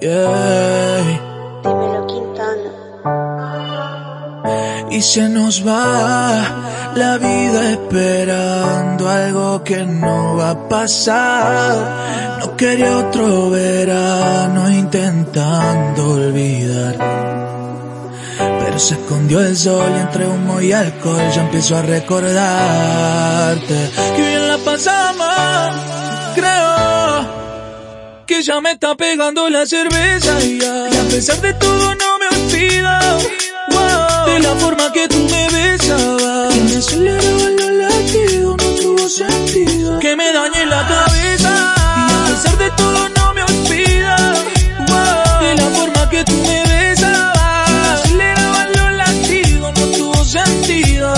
Yeah. Dímelo, Quintana. Y se nos va la vida esperando algo que no va a pasar. No quería otro verano intentando olvidar. Pero se escondió el sol y entre humo y alcohol yo empiezo a recordarte que bien la pasamos, ya me está pegando la cerveza y, a pesar de todo no me olvido. Wow, de la forma que tú me besabas. Que me aceleraba los latidos no tuvo sentido. Que me dañé la cabeza. Y a pesar de todo no me olvido. Wow, de la forma que tú me besabas. Que me aceleraban los latidos no tuvo sentido.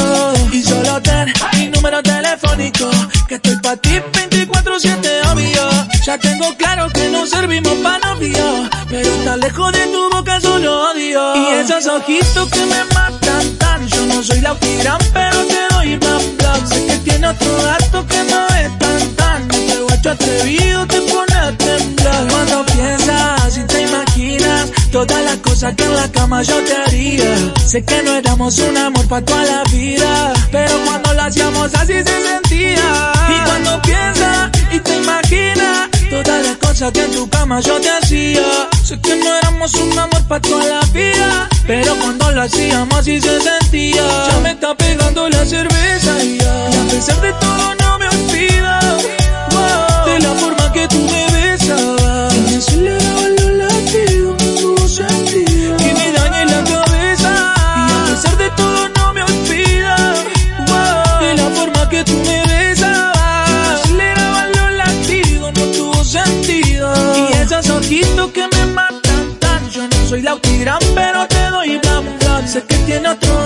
Y solo ten mi número telefónico que estoy pa' ti 24-7 obvio ya tengo claro que no servimos para novio, pero está lejos de tu boca solo odio. Y esos ojitos que me matan tan, yo no soy la gran pero te doy blan blan. Sé que tiene otro gato que no es tan tan, este guacho atrevido te pone a temblar. Cuando piensas y te imaginas todas las cosas que en la cama yo te haría. Sé que no éramos un amor para toda la vida, pero cuando lo hacíamos así se sentía. Que en tu cama yo te hacía. Sé que no éramos un amor para toda la vida. Pero cuando lo hacíamos así se sentía. Ya me está soy la gran pero te doy bla bla. Sé que tiene otro